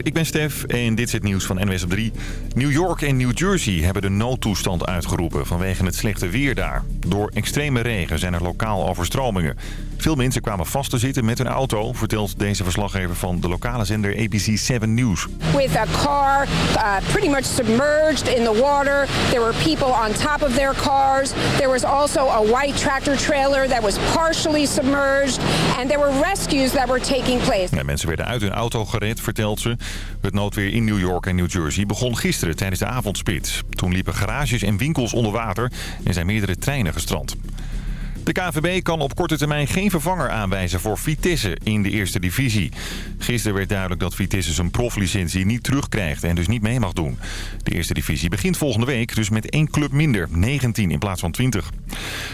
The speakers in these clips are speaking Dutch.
Ik ben Stef en dit is het nieuws van NWS op 3. New York en New Jersey hebben de noodtoestand uitgeroepen vanwege het slechte weer daar. Door extreme regen zijn er lokaal overstromingen. Veel mensen kwamen vast te zitten met hun auto, vertelt deze verslaggever van de lokale zender ABC 7 News. With a car uh, pretty much submerged in the water. There were people on top of their cars. There was also a white tractor trailer that was partially submerged. And there were rescues that were taking place. Ja, mensen werden uit hun auto gered, vertelt ze. Het noodweer in New York en New Jersey begon gisteren tijdens de avondspits. Toen liepen garages en winkels onder water en zijn meerdere treinen gestrand. De KVB kan op korte termijn geen vervanger aanwijzen voor Vitesse in de eerste divisie. Gisteren werd duidelijk dat Vitesse zijn proflicentie niet terugkrijgt en dus niet mee mag doen. De eerste divisie begint volgende week, dus met één club minder, 19 in plaats van 20.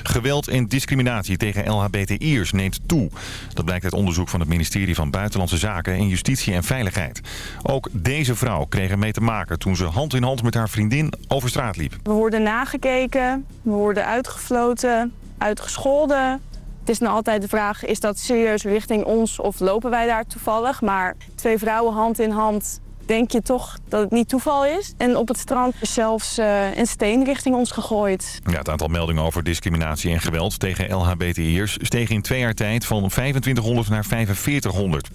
Geweld en discriminatie tegen LHBTI'ers neemt toe. Dat blijkt uit onderzoek van het ministerie van Buitenlandse Zaken en Justitie en Veiligheid. Ook deze vrouw kreeg er mee te maken toen ze hand in hand met haar vriendin over straat liep. We worden nagekeken, we worden uitgefloten, uitgescholden. Het is nou altijd de vraag, is dat serieus richting ons of lopen wij daar toevallig? Maar twee vrouwen hand in hand, denk je toch dat het niet toeval is? En op het strand is zelfs uh, een steen richting ons gegooid. Ja, het aantal meldingen over discriminatie en geweld tegen LHBTI'ers steeg in twee jaar tijd van 2500 naar 4500.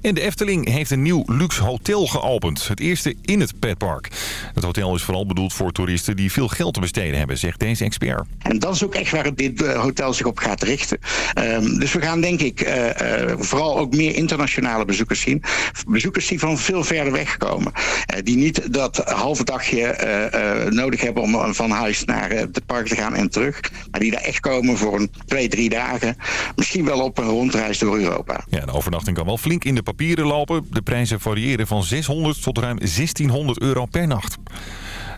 En de Efteling heeft een nieuw luxe hotel geopend. Het eerste in het petpark. Het hotel is vooral bedoeld voor toeristen die veel geld te besteden hebben, zegt deze expert. En dat is ook echt waar dit hotel zich op gaat richten. Um, dus we gaan denk ik uh, uh, vooral ook meer internationale bezoekers zien. Bezoekers die van veel verder weg komen. Uh, die niet dat halve dagje nodig hebben om van huis naar het park te gaan en terug. Maar die daar echt komen voor een twee, drie dagen. Misschien wel op een rondreis door Europa. Ja, de overnachting kan wel flink in de papieren lopen. De prijzen variëren van 600 tot ruim 1600 euro per nacht.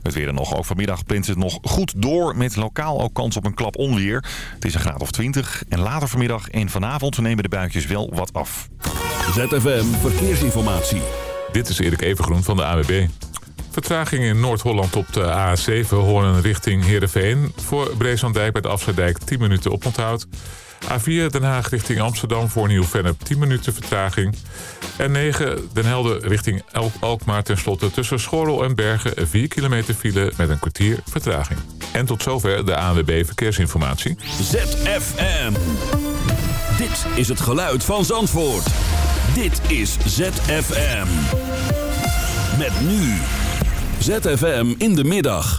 Het weer dan nog. Ook vanmiddag pint het nog goed door met lokaal ook kans op een klap onweer. Het is een graad of 20 en later vanmiddag en vanavond nemen de buitjes wel wat af. ZFM Verkeersinformatie. Dit is Erik Evengroen van de AWB. Vertraging in Noord-Holland op de A7 Hoorn richting Heerenveen. Voor Breeslanddijk bij de Afsluitdijk 10 minuten oponthoud. A4 Den Haag richting Amsterdam voor Nieuw-Vennep 10 minuten vertraging. En 9 Den Helder richting El Alkmaar tenslotte tussen Schorrel en Bergen 4 kilometer file met een kwartier vertraging. En tot zover de ANWB Verkeersinformatie. ZFM. Dit is het geluid van Zandvoort. Dit is ZFM. Met nu. ZFM in de middag.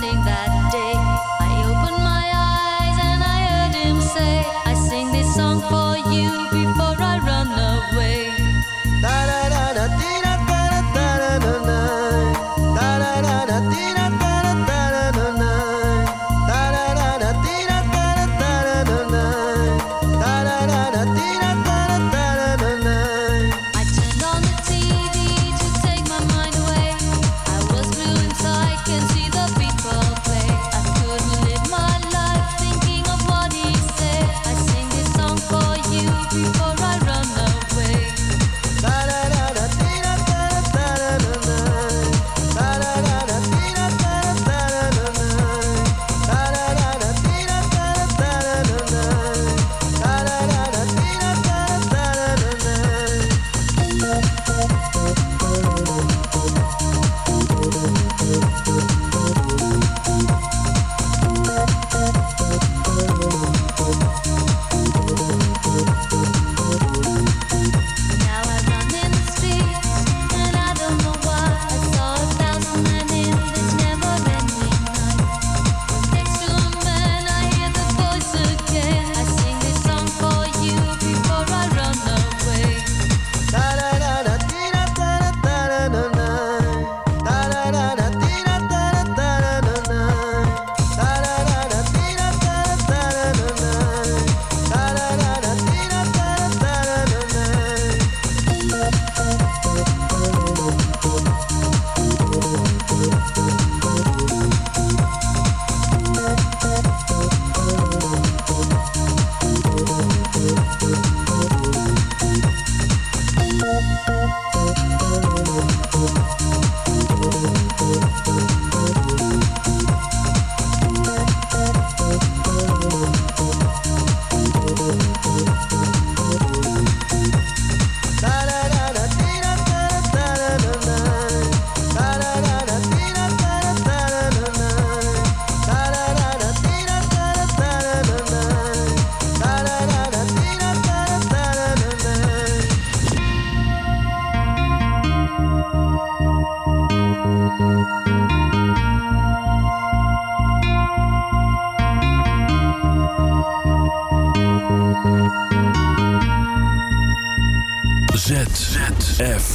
ZFM.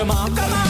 Kom on, come.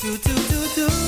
do do do do.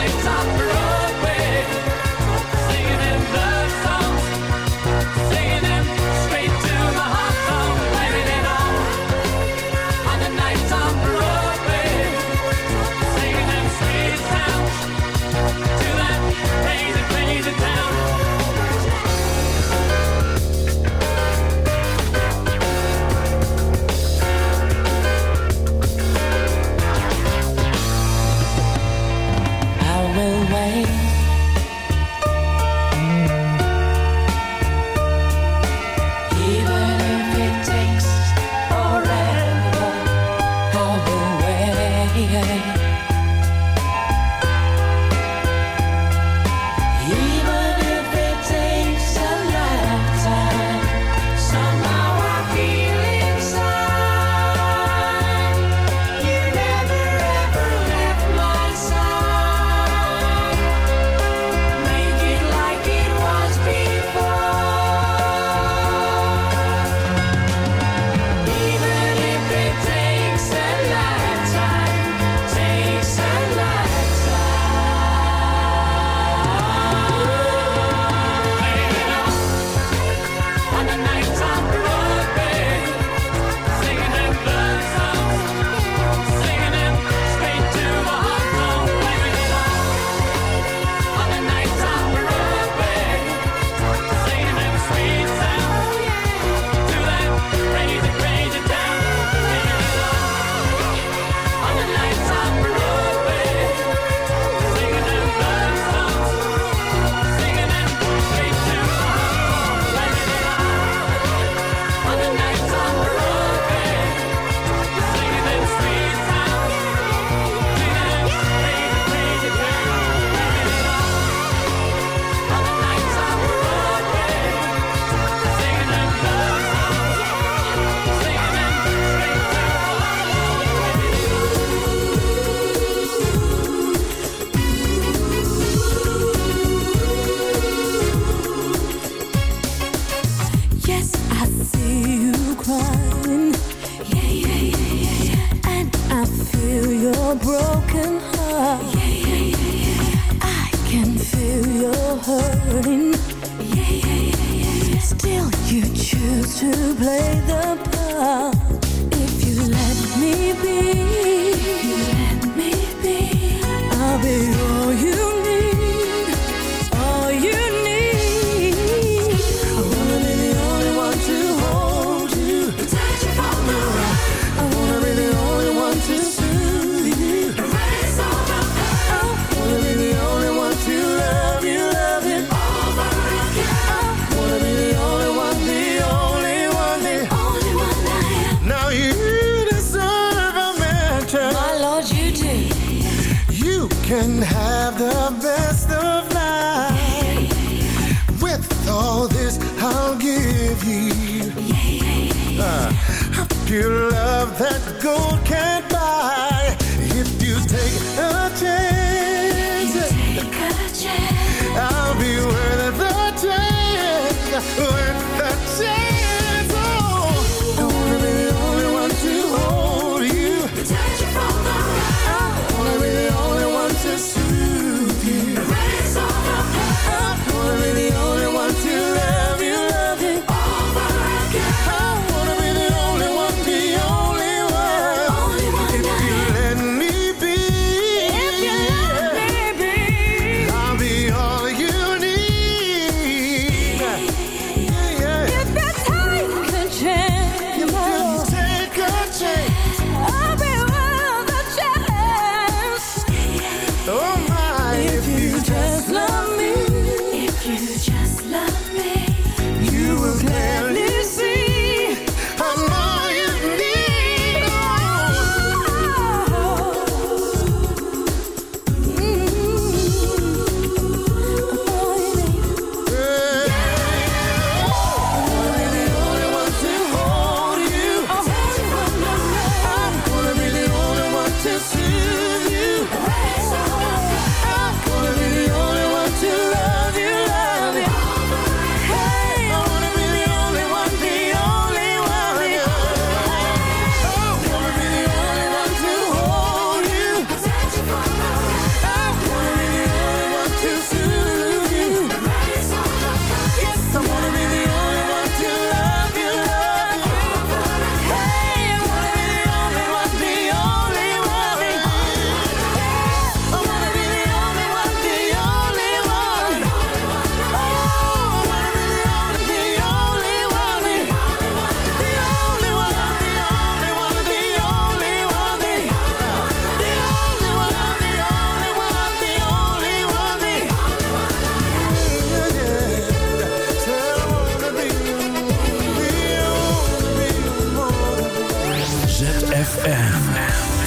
Lifetime.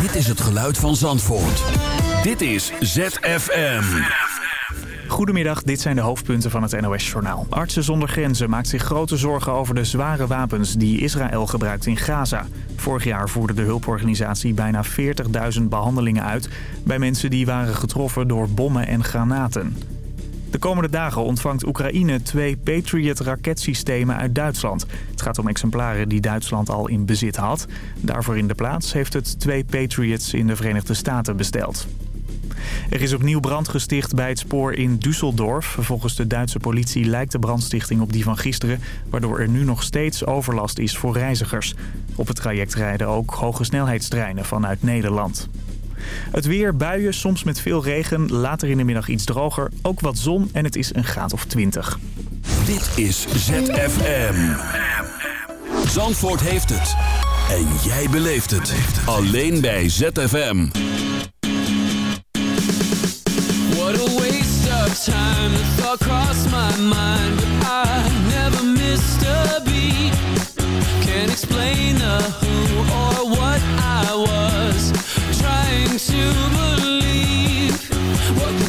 Dit is het geluid van Zandvoort. Dit is ZFM. Goedemiddag, dit zijn de hoofdpunten van het NOS-journaal. Artsen zonder grenzen maakt zich grote zorgen over de zware wapens die Israël gebruikt in Gaza. Vorig jaar voerde de hulporganisatie bijna 40.000 behandelingen uit... bij mensen die waren getroffen door bommen en granaten. De komende dagen ontvangt Oekraïne twee Patriot-raketsystemen uit Duitsland. Het gaat om exemplaren die Duitsland al in bezit had. Daarvoor in de plaats heeft het twee Patriots in de Verenigde Staten besteld. Er is opnieuw brand gesticht bij het spoor in Düsseldorf. Volgens de Duitse politie lijkt de brandstichting op die van gisteren... waardoor er nu nog steeds overlast is voor reizigers. Op het traject rijden ook hoge snelheidstreinen vanuit Nederland. Het weer, buien, soms met veel regen, later in de middag iets droger. Ook wat zon en het is een graad of 20. Dit is ZFM. Zandvoort heeft het. En jij beleeft het. Alleen bij ZFM. What a waste of time. The thought crossed my mind, but I never missed a beat. Can't explain the who or what I was trying to believe. What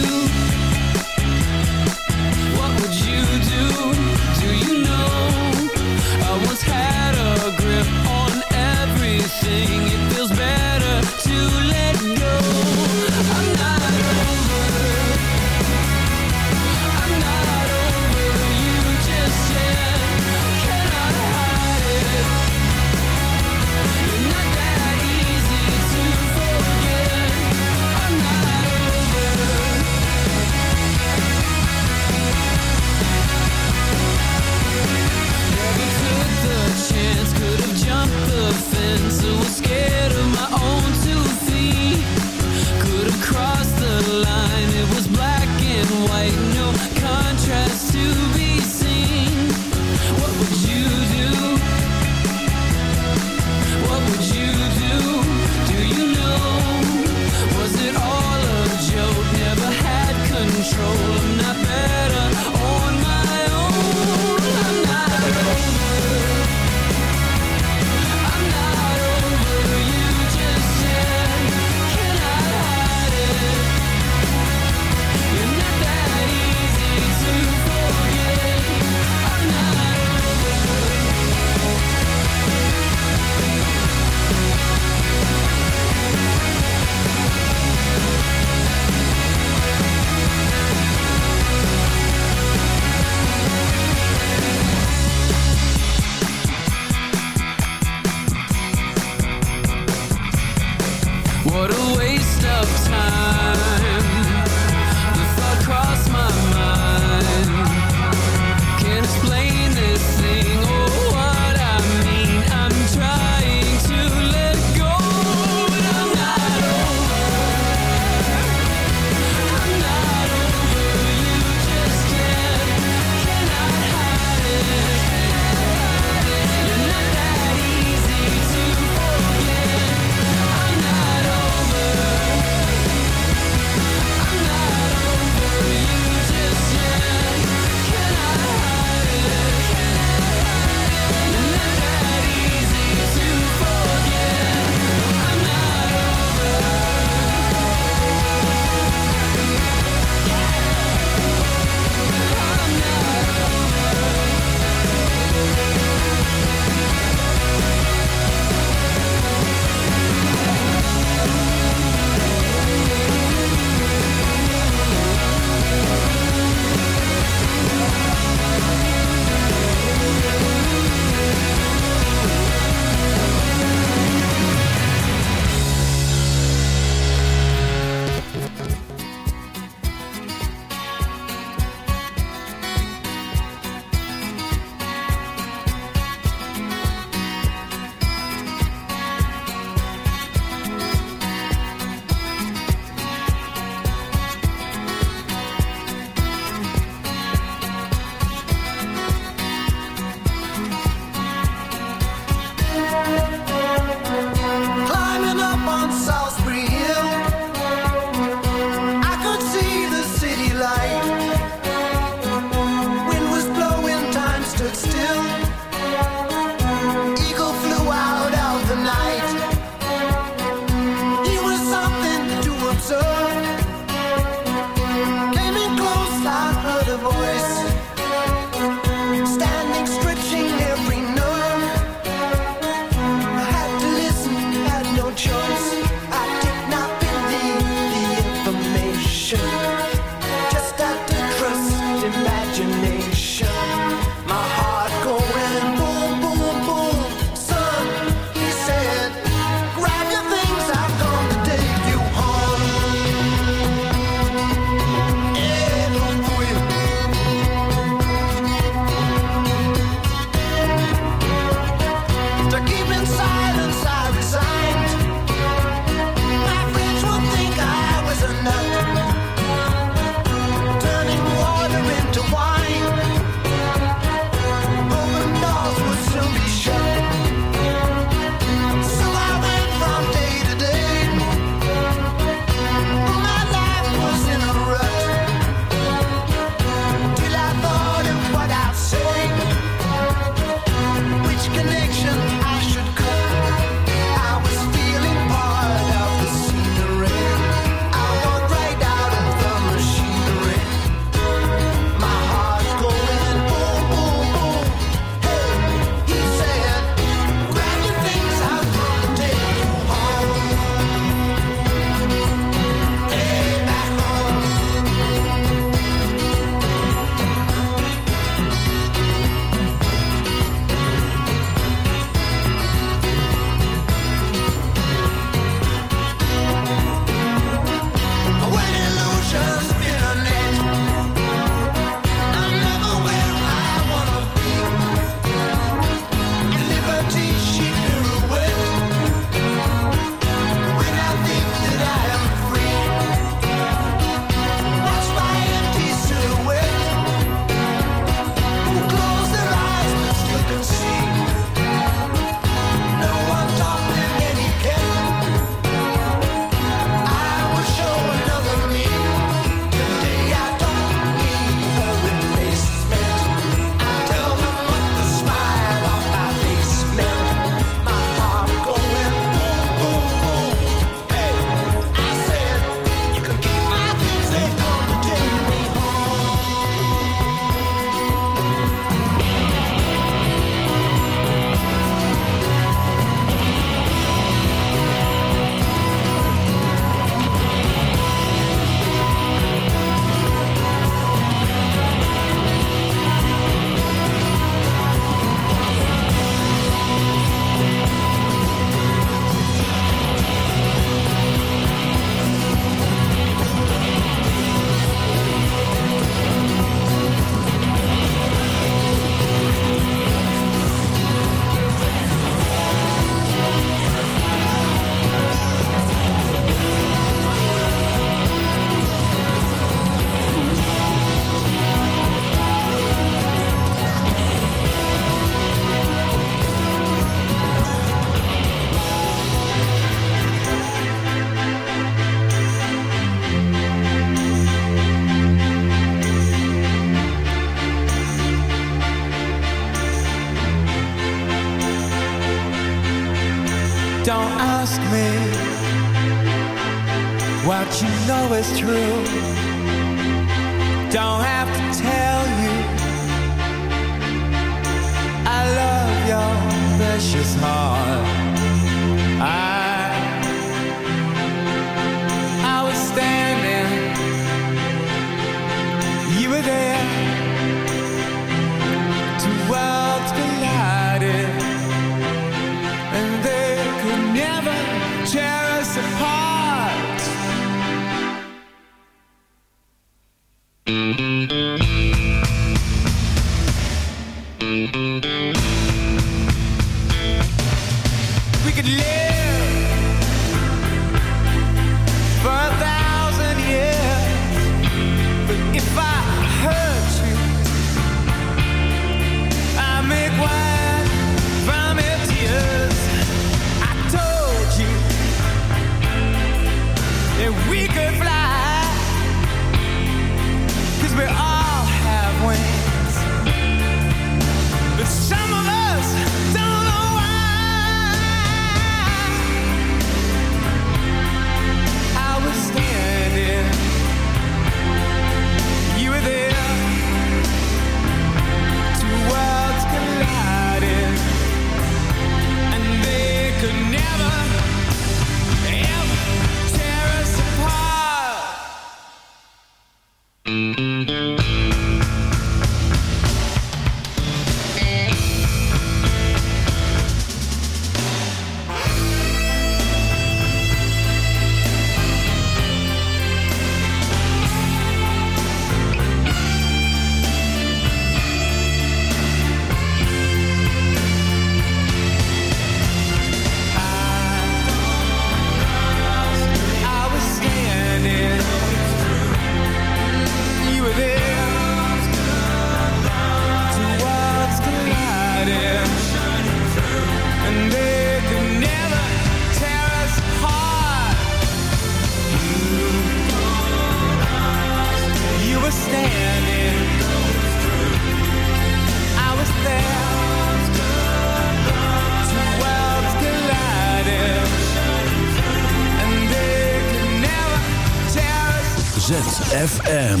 ZFM.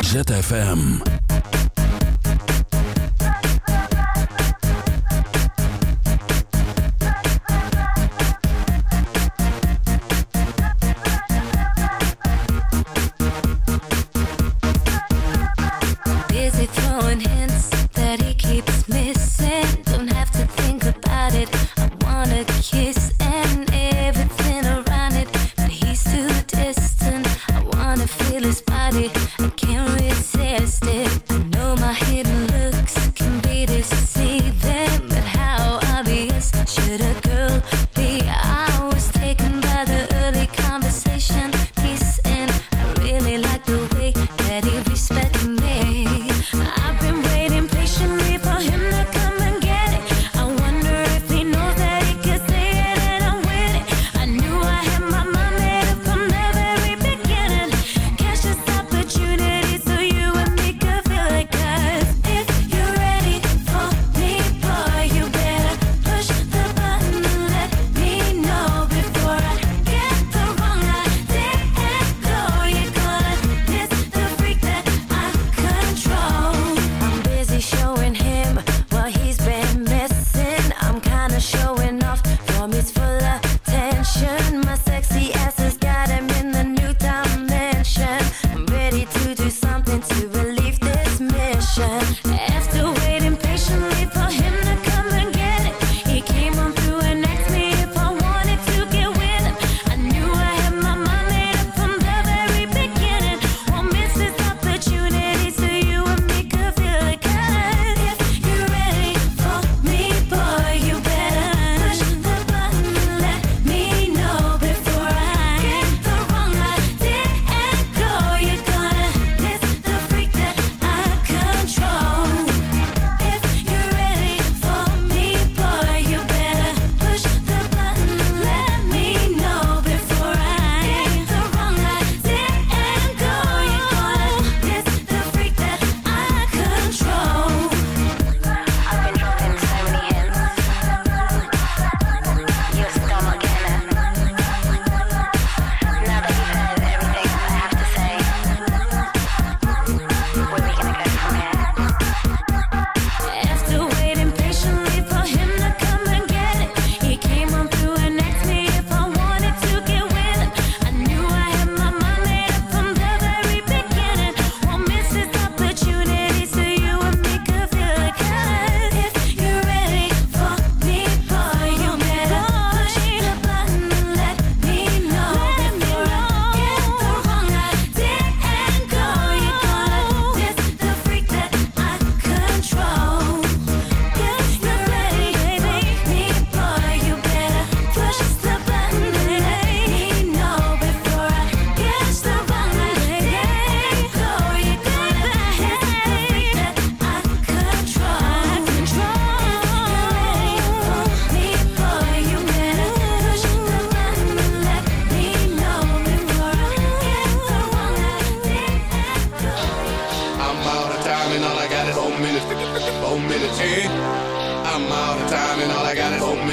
ZFM.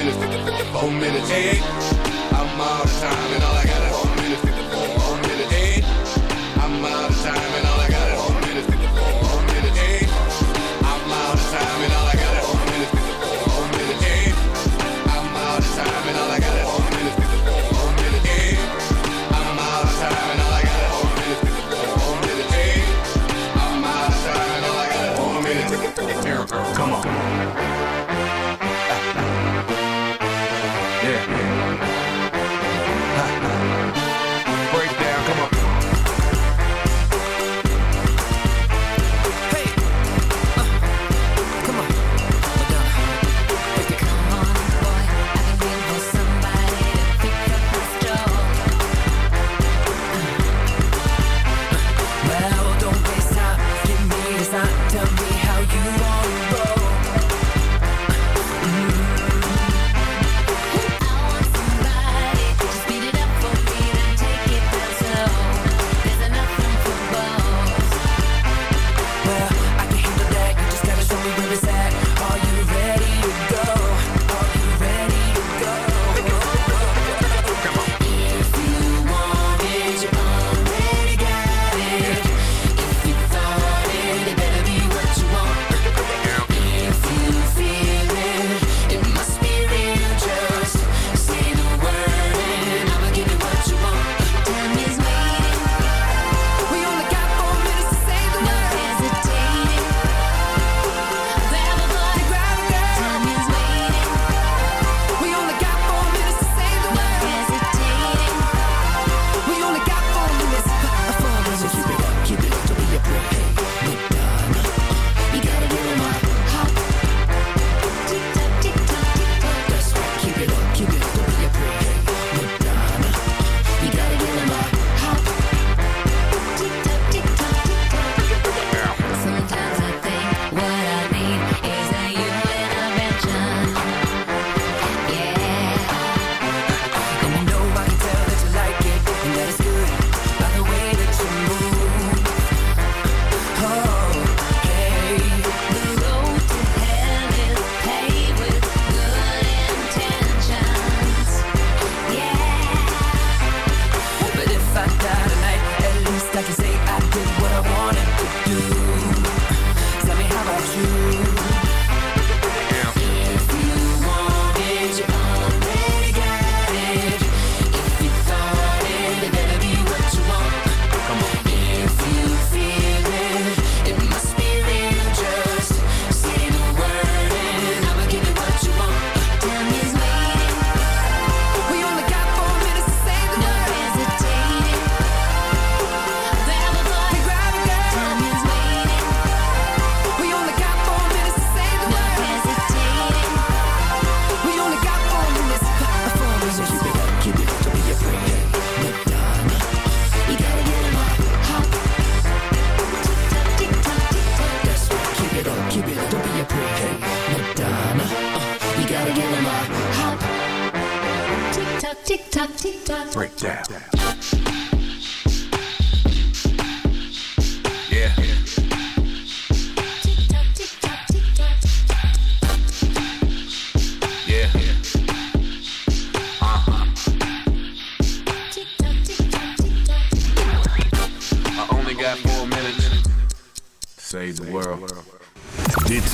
minutes, four minutes. I'm out of time and all I got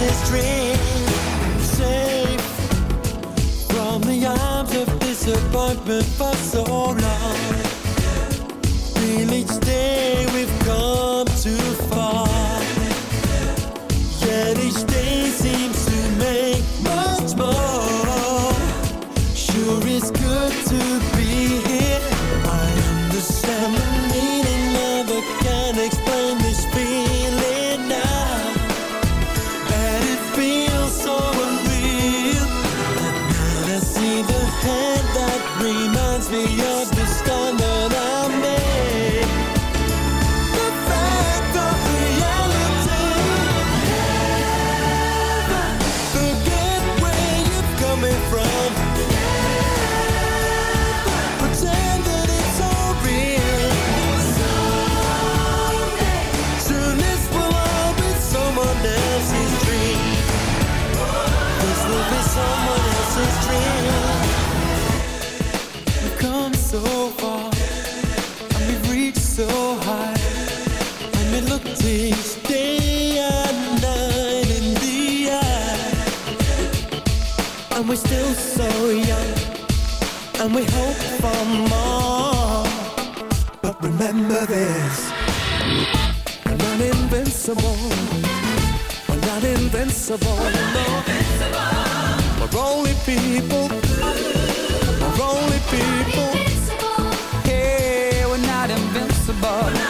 his dream safe from the arms of disappointment for so long. Each day we've come too far. and we hope for more. But remember this, we're not invincible. We're not invincible, we're not no. Invincible. We're only people. We're only people. Invincible. Yeah, we're not invincible. We're not